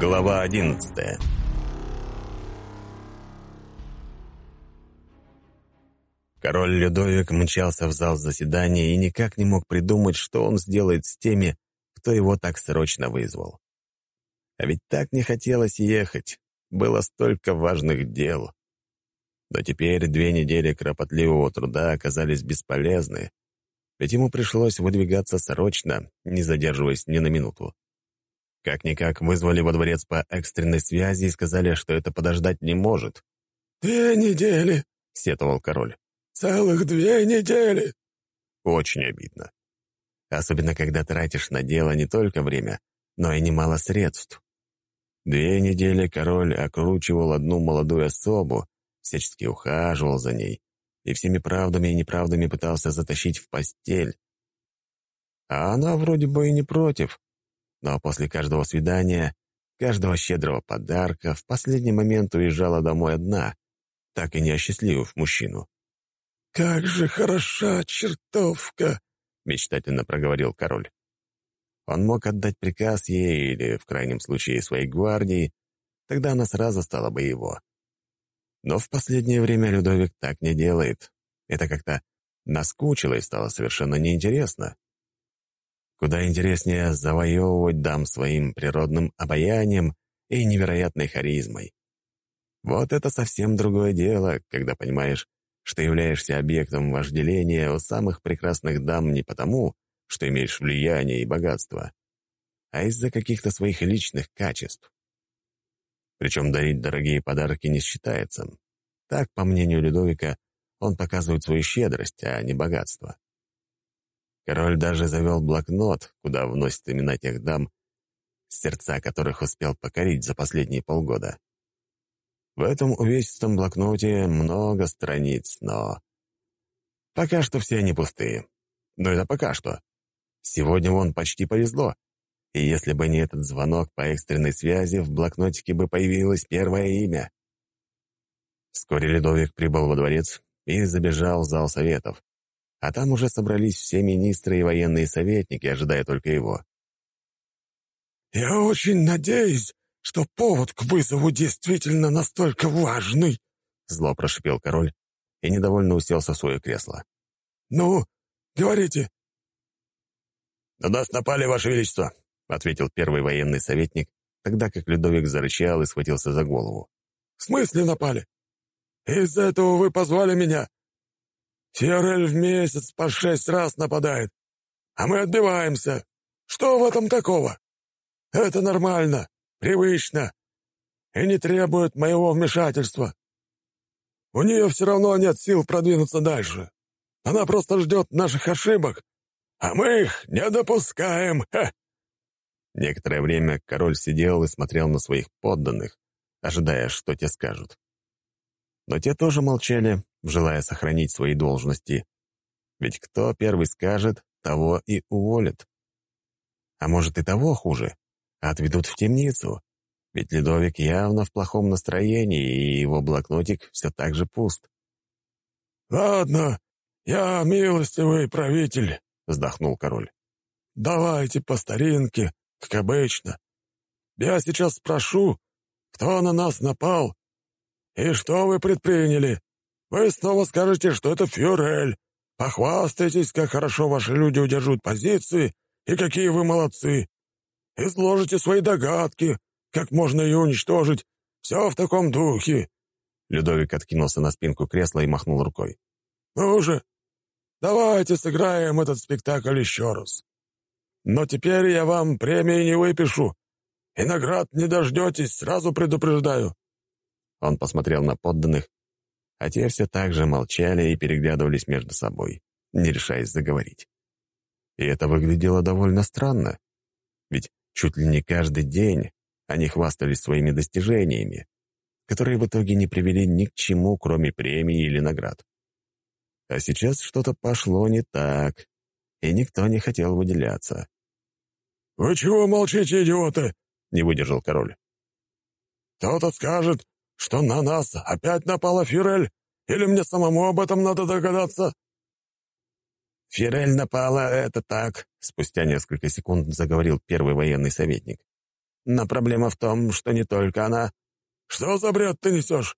Глава одиннадцатая Король Людовик мчался в зал заседания и никак не мог придумать, что он сделает с теми, кто его так срочно вызвал. А ведь так не хотелось ехать, было столько важных дел. Но теперь две недели кропотливого труда оказались бесполезны, ведь ему пришлось выдвигаться срочно, не задерживаясь ни на минуту. Как-никак вызвали во дворец по экстренной связи и сказали, что это подождать не может. «Две недели!» — сетовал король. «Целых две недели!» Очень обидно. Особенно, когда тратишь на дело не только время, но и немало средств. Две недели король окручивал одну молодую особу, всячески ухаживал за ней и всеми правдами и неправдами пытался затащить в постель. А она вроде бы и не против, но после каждого свидания, каждого щедрого подарка в последний момент уезжала домой одна, так и не осчастливив мужчину. «Как же хороша чертовка!» — мечтательно проговорил король. Он мог отдать приказ ей или, в крайнем случае, своей гвардии, тогда она сразу стала бы его. Но в последнее время Людовик так не делает. Это как-то наскучило и стало совершенно неинтересно. Куда интереснее завоевывать дам своим природным обаянием и невероятной харизмой. Вот это совсем другое дело, когда понимаешь, что являешься объектом вожделения у самых прекрасных дам не потому, что имеешь влияние и богатство, а из-за каких-то своих личных качеств. Причем дарить дорогие подарки не считается. Так, по мнению Людовика, он показывает свою щедрость, а не богатство. Король даже завел блокнот, куда вносит имена тех дам, сердца которых успел покорить за последние полгода. В этом увесистом блокноте много страниц, но... Пока что все они пустые. Но это пока что. Сегодня вон почти повезло. И если бы не этот звонок по экстренной связи, в блокнотике бы появилось первое имя. Вскоре Ледовик прибыл во дворец и забежал в зал советов. А там уже собрались все министры и военные советники, ожидая только его. «Я очень надеюсь, что повод к вызову действительно настолько важный», — зло прошипел король и недовольно уселся в свое кресло. «Ну, говорите». «На нас напали, Ваше Величество», — ответил первый военный советник, тогда как Людовик зарычал и схватился за голову. «В смысле напали? Из-за этого вы позвали меня? Фиорель в месяц по шесть раз нападает, а мы отбиваемся. Что в этом такого? Это нормально привычно и не требует моего вмешательства. У нее все равно нет сил продвинуться дальше. Она просто ждет наших ошибок, а мы их не допускаем. Ха!» Некоторое время король сидел и смотрел на своих подданных, ожидая, что те скажут. Но те тоже молчали, желая сохранить свои должности. Ведь кто первый скажет, того и уволят. А может и того хуже отведут в темницу, ведь Ледовик явно в плохом настроении, и его блокнотик все так же пуст. «Ладно, я милостивый правитель», — вздохнул король. «Давайте по старинке, как обычно. Я сейчас спрошу, кто на нас напал и что вы предприняли. Вы снова скажете, что это Фюрель. Похвастайтесь, как хорошо ваши люди удерживают позиции и какие вы молодцы изложите свои догадки, как можно ее уничтожить. Все в таком духе». Людовик откинулся на спинку кресла и махнул рукой. «Ну же, давайте сыграем этот спектакль еще раз. Но теперь я вам премии не выпишу, и наград не дождетесь, сразу предупреждаю». Он посмотрел на подданных, а те все так же молчали и переглядывались между собой, не решаясь заговорить. И это выглядело довольно странно. Ведь Чуть ли не каждый день они хвастались своими достижениями, которые в итоге не привели ни к чему, кроме премии или наград. А сейчас что-то пошло не так, и никто не хотел выделяться. «Вы чего молчите, идиоты?» — не выдержал король. «Кто-то скажет, что на нас опять напала Фирель, или мне самому об этом надо догадаться?» «Фирель напала, это так», — спустя несколько секунд заговорил первый военный советник. Но проблема в том, что не только она. «Что за бред ты несешь?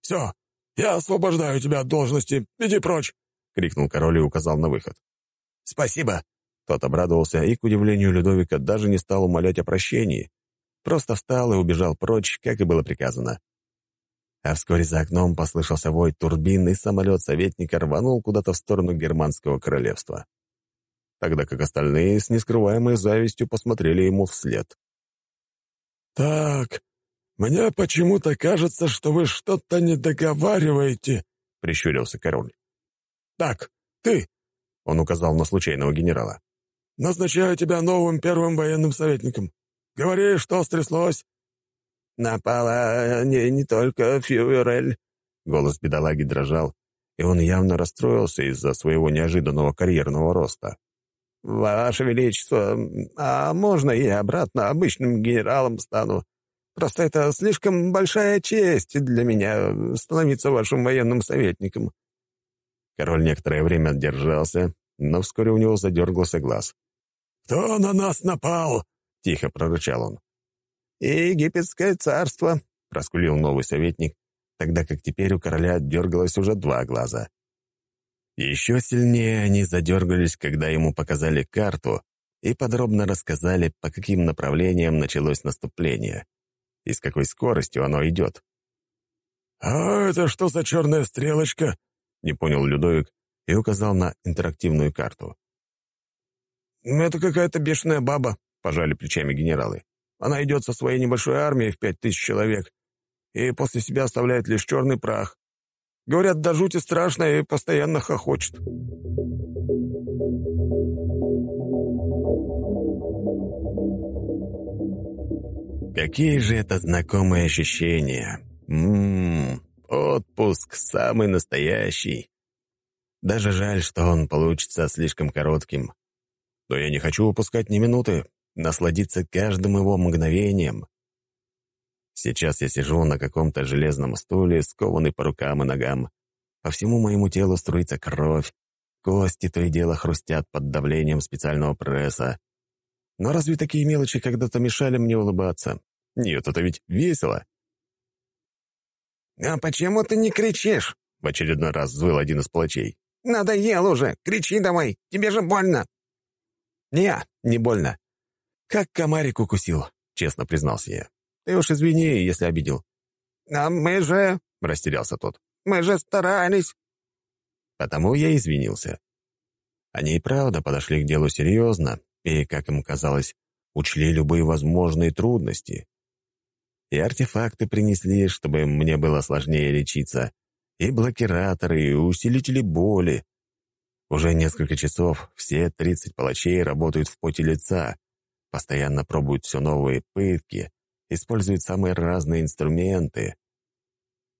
Все, я освобождаю тебя от должности. Иди прочь!» — крикнул король и указал на выход. «Спасибо!» Тот обрадовался и, к удивлению Людовика, даже не стал умолять о прощении. Просто встал и убежал прочь, как и было приказано. А вскоре за окном послышался вой турбин, и самолет советника рванул куда-то в сторону германского королевства. Тогда как остальные с нескрываемой завистью посмотрели ему вслед. «Так, мне почему-то кажется, что вы что-то не договариваете», — прищурился король. «Так, ты», — он указал на случайного генерала, — «назначаю тебя новым первым военным советником. Говори, что стряслось?» «Напала не, не только Фьюерель», — голос бедолаги дрожал, и он явно расстроился из-за своего неожиданного карьерного роста. «Ваше Величество, а можно я обратно обычным генералом стану? Просто это слишком большая честь для меня становиться вашим военным советником». Король некоторое время держался, но вскоре у него задергался глаз. «Кто на нас напал?» — тихо прорычал он. «Египетское царство», — проскулил новый советник, тогда как теперь у короля дергалось уже два глаза. Еще сильнее они задергались, когда ему показали карту и подробно рассказали, по каким направлениям началось наступление и с какой скоростью оно идет. «А это что за черная стрелочка?» — не понял Людовик и указал на интерактивную карту. «Это какая-то бешеная баба», — пожали плечами генералы. «Она идет со своей небольшой армией в пять тысяч человек и после себя оставляет лишь черный прах. Говорят, до жути страшно и постоянно хохочет». Какие же это знакомые ощущения. Ммм, отпуск самый настоящий. Даже жаль, что он получится слишком коротким. Но я не хочу упускать ни минуты, насладиться каждым его мгновением. Сейчас я сижу на каком-то железном стуле, скованный по рукам и ногам. По всему моему телу струится кровь, кости то и дело хрустят под давлением специального пресса. Но разве такие мелочи когда-то мешали мне улыбаться? Нет, это ведь весело. «А почему ты не кричишь?» — в очередной раз взвыл один из палачей. «Надоел уже! Кричи давай! Тебе же больно!» «Не, не больно. Как комарик укусил», — честно признался я. «Ты уж извини, если обидел». «А мы же...» — растерялся тот. «Мы же старались». Потому я извинился. Они и правда подошли к делу серьезно, и, как им казалось, учли любые возможные трудности. И артефакты принесли, чтобы мне было сложнее лечиться, и блокираторы, и усилители боли. Уже несколько часов все 30 палачей работают в поте лица, постоянно пробуют все новые пытки, используют самые разные инструменты.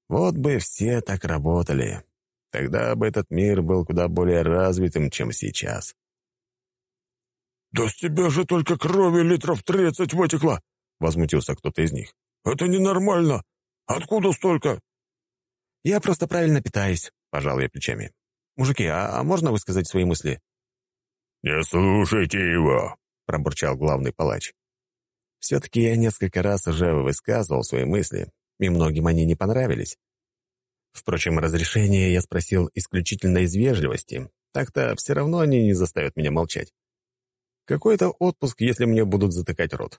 Вот бы все так работали. Тогда бы этот мир был куда более развитым, чем сейчас. «Да с тебя же только крови литров тридцать вытекло!» — возмутился кто-то из них. «Это ненормально! Откуда столько?» «Я просто правильно питаюсь», — пожал я плечами. «Мужики, а, а можно высказать свои мысли?» «Не слушайте его», — пробурчал главный палач. Все-таки я несколько раз уже высказывал свои мысли, и многим они не понравились. Впрочем, разрешение я спросил исключительно из вежливости, так-то все равно они не заставят меня молчать. Какой это отпуск, если мне будут затыкать рот?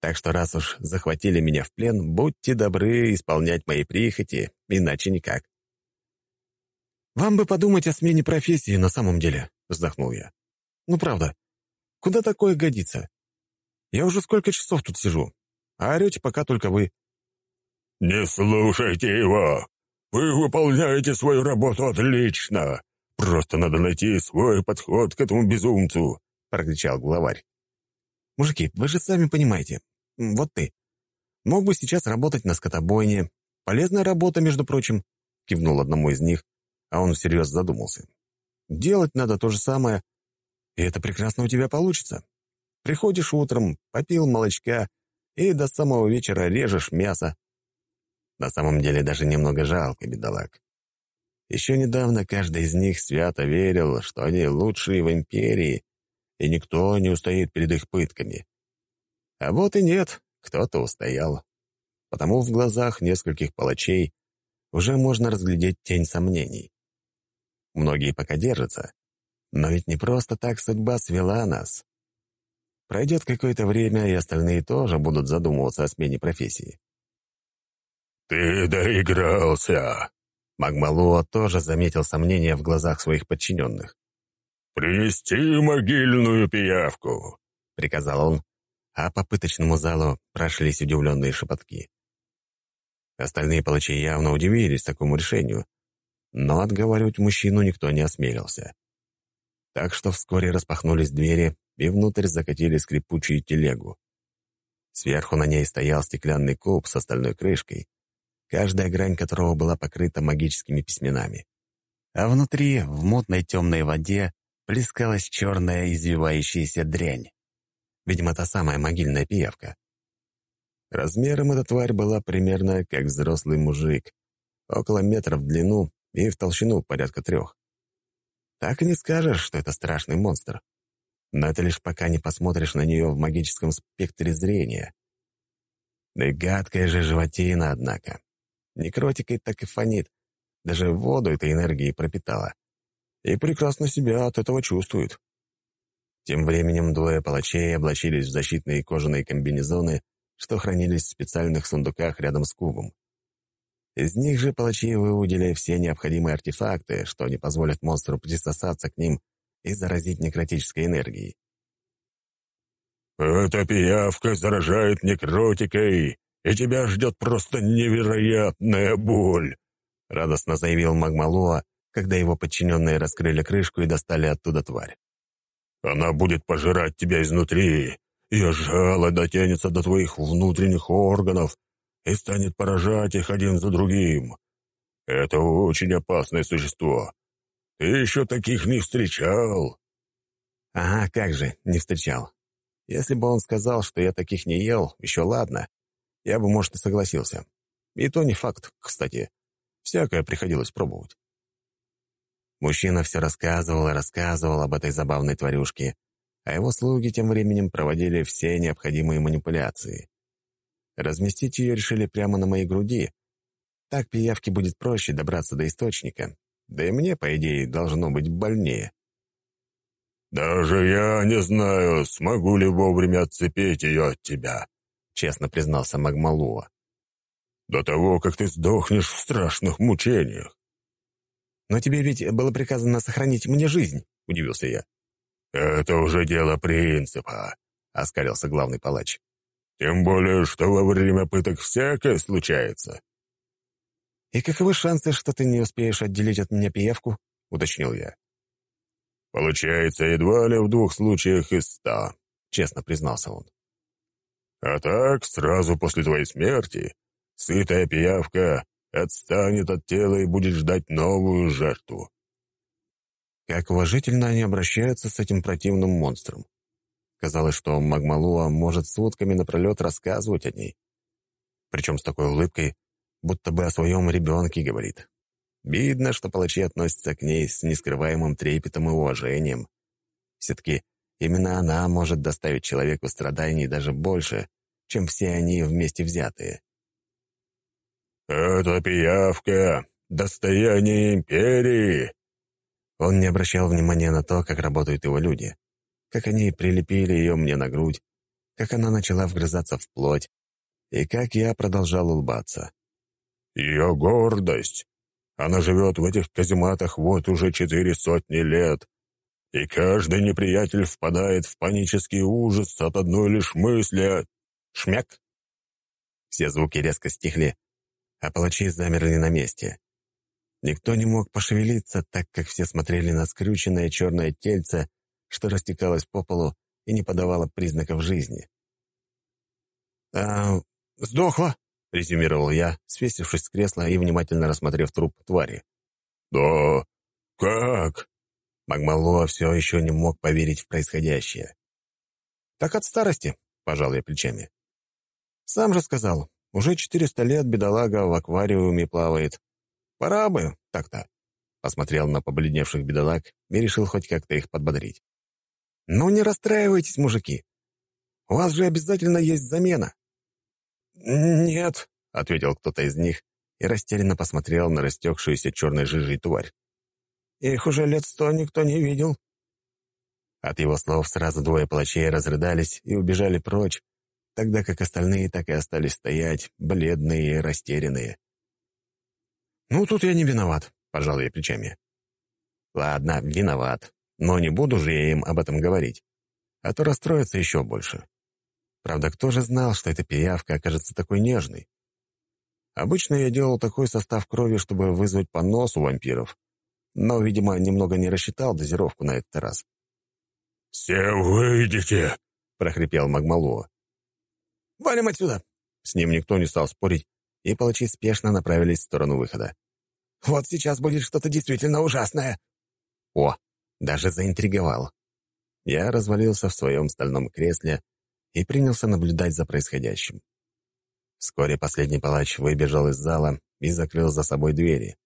Так что раз уж захватили меня в плен, будьте добры исполнять мои прихоти, иначе никак. «Вам бы подумать о смене профессии на самом деле», — вздохнул я. «Ну правда, куда такое годится? Я уже сколько часов тут сижу, а орете пока только вы». «Не слушайте его! Вы выполняете свою работу отлично! Просто надо найти свой подход к этому безумцу прокричал главарь. «Мужики, вы же сами понимаете. Вот ты. Мог бы сейчас работать на скотобойне. Полезная работа, между прочим», — кивнул одному из них, а он всерьез задумался. «Делать надо то же самое, и это прекрасно у тебя получится. Приходишь утром, попил молочка и до самого вечера режешь мясо. На самом деле даже немного жалко бедолаг. Еще недавно каждый из них свято верил, что они лучшие в империи, и никто не устоит перед их пытками. А вот и нет, кто-то устоял. Потому в глазах нескольких палачей уже можно разглядеть тень сомнений. Многие пока держатся, но ведь не просто так судьба свела нас. Пройдет какое-то время, и остальные тоже будут задумываться о смене профессии. «Ты доигрался!» Магмалуа тоже заметил сомнения в глазах своих подчиненных. «Принести могильную пиявку!» — приказал он, а по пыточному залу прошлись удивленные шепотки. Остальные палачи явно удивились такому решению, но отговаривать мужчину никто не осмелился. Так что вскоре распахнулись двери, и внутрь закатили скрипучую телегу. Сверху на ней стоял стеклянный куб с остальной крышкой, каждая грань которого была покрыта магическими письменами. А внутри, в мутной темной воде, плескалась черная извивающаяся дрянь. Видимо, та самая могильная пиявка. Размером эта тварь была примерно как взрослый мужик, около метра в длину и в толщину порядка трех. Так и не скажешь, что это страшный монстр. Но это лишь пока не посмотришь на нее в магическом спектре зрения. Да и гадкая же животина, однако. Некротикой так и фонит. Даже воду этой энергией пропитала. И прекрасно себя от этого чувствует. Тем временем двое палачей облачились в защитные кожаные комбинезоны, что хранились в специальных сундуках рядом с кубом. Из них же палачи выудили все необходимые артефакты, что не позволят монстру присосаться к ним и заразить некротической энергией. «Эта пиявка заражает некротикой, и тебя ждет просто невероятная боль», — радостно заявил Магмалуа, когда его подчиненные раскрыли крышку и достали оттуда тварь. «Она будет пожирать тебя изнутри, ее жало дотянется до твоих внутренних органов и станет поражать их один за другим. Это очень опасное существо. Ты еще таких не встречал?» «Ага, как же, не встречал. Если бы он сказал, что я таких не ел, еще ладно. Я бы, может, и согласился. И то не факт, кстати. Всякое приходилось пробовать». Мужчина все рассказывал и рассказывал об этой забавной тварюшке, а его слуги тем временем проводили все необходимые манипуляции. Разместить ее решили прямо на моей груди. Так пиявке будет проще добраться до источника, да и мне, по идее, должно быть больнее. «Даже я не знаю, смогу ли вовремя отцепить ее от тебя», — честно признался Магмалуа. «До того, как ты сдохнешь в страшных мучениях». «Но тебе ведь было приказано сохранить мне жизнь», — удивился я. «Это уже дело принципа», — оскалился главный палач. «Тем более, что во время пыток всякое случается». «И каковы шансы, что ты не успеешь отделить от меня пиявку?» — уточнил я. «Получается, едва ли в двух случаях из ста», — честно признался он. «А так, сразу после твоей смерти, сытая пиявка отстанет от тела и будет ждать новую жертву. Как уважительно они обращаются с этим противным монстром. Казалось, что Магмалуа может сутками напролет рассказывать о ней. Причем с такой улыбкой, будто бы о своем ребенке говорит. Видно, что палачи относятся к ней с нескрываемым трепетом и уважением. Все-таки именно она может доставить человеку страданий даже больше, чем все они вместе взятые. «Это пиявка, достояние империи!» Он не обращал внимания на то, как работают его люди, как они прилепили ее мне на грудь, как она начала вгрызаться в плоть, и как я продолжал улыбаться. «Ее гордость! Она живет в этих казематах вот уже четыре сотни лет, и каждый неприятель впадает в панический ужас от одной лишь мысли «Шмяк!» Все звуки резко стихли, а палачи замерли на месте. Никто не мог пошевелиться, так как все смотрели на скрюченное черное тельце, что растекалось по полу и не подавало признаков жизни. «А, сдохла?» — резюмировал я, свесившись с кресла и внимательно рассмотрев труп твари. «Да, как?» Магмалуа все еще не мог поверить в происходящее. «Так от старости», — пожал я плечами. «Сам же сказал, уже четыреста лет бедолага в аквариуме плавает. Пора бы так-то. Посмотрел на побледневших бедолаг и решил хоть как-то их подбодрить. «Ну не расстраивайтесь, мужики. У вас же обязательно есть замена». «Нет», — ответил кто-то из них и растерянно посмотрел на растекшуюся черной жижей тварь. «Их уже лет сто никто не видел». От его слов сразу двое палачей разрыдались и убежали прочь, тогда как остальные так и остались стоять, бледные и растерянные. «Ну, тут я не виноват», — пожал я плечами. «Ладно, виноват, но не буду же я им об этом говорить, а то расстроятся еще больше. Правда, кто же знал, что эта пиявка окажется такой нежной? Обычно я делал такой состав крови, чтобы вызвать понос у вампиров, но, видимо, немного не рассчитал дозировку на этот раз. «Все выйдете!» — прохрипел Магмалуа. «Валим отсюда!» С ним никто не стал спорить, и палачи спешно направились в сторону выхода. «Вот сейчас будет что-то действительно ужасное!» О, даже заинтриговал. Я развалился в своем стальном кресле и принялся наблюдать за происходящим. Вскоре последний палач выбежал из зала и закрыл за собой двери,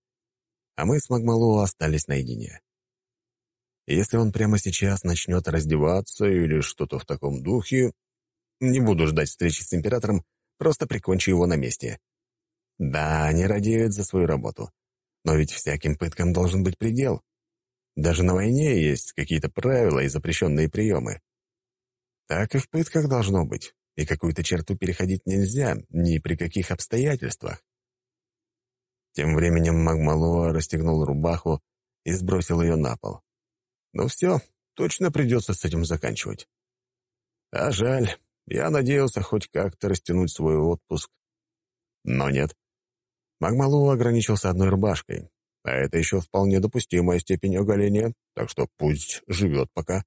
а мы с Магмалуо остались наедине. Если он прямо сейчас начнет раздеваться или что-то в таком духе, не буду ждать встречи с императором, просто прикончу его на месте. Да, они радеют за свою работу, но ведь всяким пыткам должен быть предел. Даже на войне есть какие-то правила и запрещенные приемы. Так и в пытках должно быть, и какую-то черту переходить нельзя ни при каких обстоятельствах. Тем временем Магмалуа расстегнул рубаху и сбросил ее на пол. Ну все, точно придется с этим заканчивать. А жаль, я надеялся хоть как-то растянуть свой отпуск. Но нет. Магмалу ограничился одной рубашкой, а это еще вполне допустимая степень оголения, так что пусть живет пока.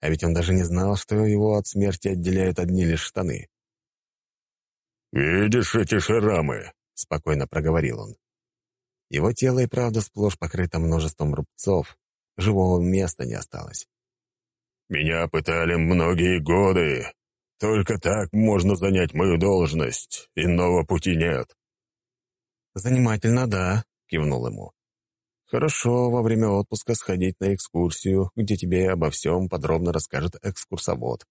А ведь он даже не знал, что его от смерти отделяют одни лишь штаны. «Видишь эти шрамы?» — спокойно проговорил он. Его тело и правда сплошь покрыто множеством рубцов, живого места не осталось. «Меня пытали многие годы. Только так можно занять мою должность. Иного пути нет». «Занимательно, да», — кивнул ему. «Хорошо во время отпуска сходить на экскурсию, где тебе обо всем подробно расскажет экскурсовод».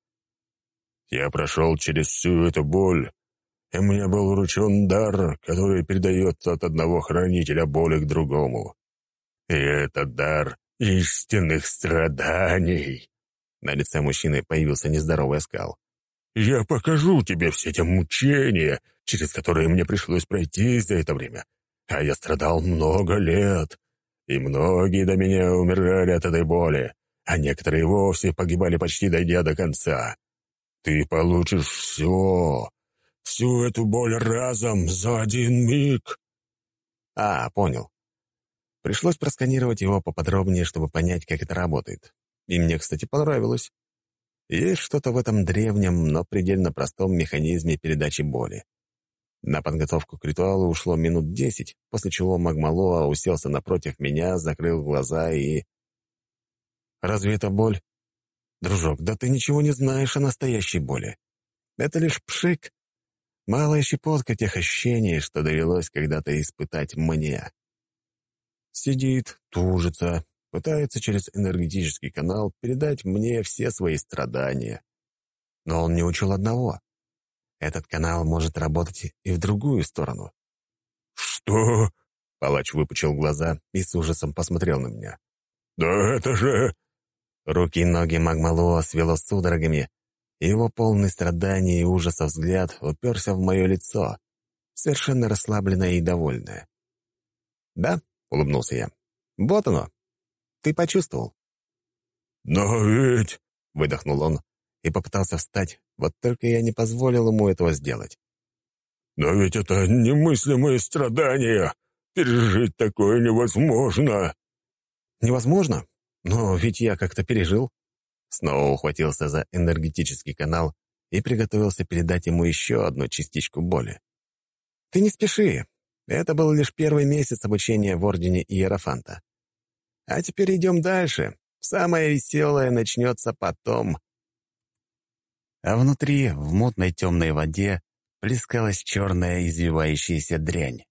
«Я прошел через всю эту боль, и мне был вручен дар, который передается от одного хранителя боли к другому. И этот дар истинных страданий». На лице мужчины появился нездоровый оскал. «Я покажу тебе все те мучения, через которые мне пришлось пройти за это время. А я страдал много лет, и многие до меня умирали от этой боли, а некоторые вовсе погибали почти дойдя до конца. Ты получишь все, всю эту боль разом за один миг». «А, понял. Пришлось просканировать его поподробнее, чтобы понять, как это работает. И мне, кстати, понравилось. Есть что-то в этом древнем, но предельно простом механизме передачи боли. На подготовку к ритуалу ушло минут десять, после чего Магмалоа уселся напротив меня, закрыл глаза и... «Разве это боль?» «Дружок, да ты ничего не знаешь о настоящей боли. Это лишь пшик, малая щепотка тех ощущений, что довелось когда-то испытать мне». Сидит, тужится, пытается через энергетический канал передать мне все свои страдания. Но он не учил одного. Этот канал может работать и в другую сторону. «Что?» — палач выпучил глаза и с ужасом посмотрел на меня. «Да это же...» Руки и ноги Магмалуа свело судорогами, и его полный страданий и ужаса взгляд уперся в мое лицо, совершенно расслабленное и довольное. «Да, — улыбнулся я. «Вот оно. Ты почувствовал». «Но ведь...» — выдохнул он и попытался встать, вот только я не позволил ему этого сделать. «Но ведь это немыслимые страдания. Пережить такое невозможно». «Невозможно? Но ведь я как-то пережил». Снова ухватился за энергетический канал и приготовился передать ему еще одну частичку боли. «Ты не спеши. Это был лишь первый месяц обучения в Ордене Иерофанта. А теперь идем дальше. Самое веселое начнется потом. А внутри, в мутной темной воде, плескалась черная извивающаяся дрянь.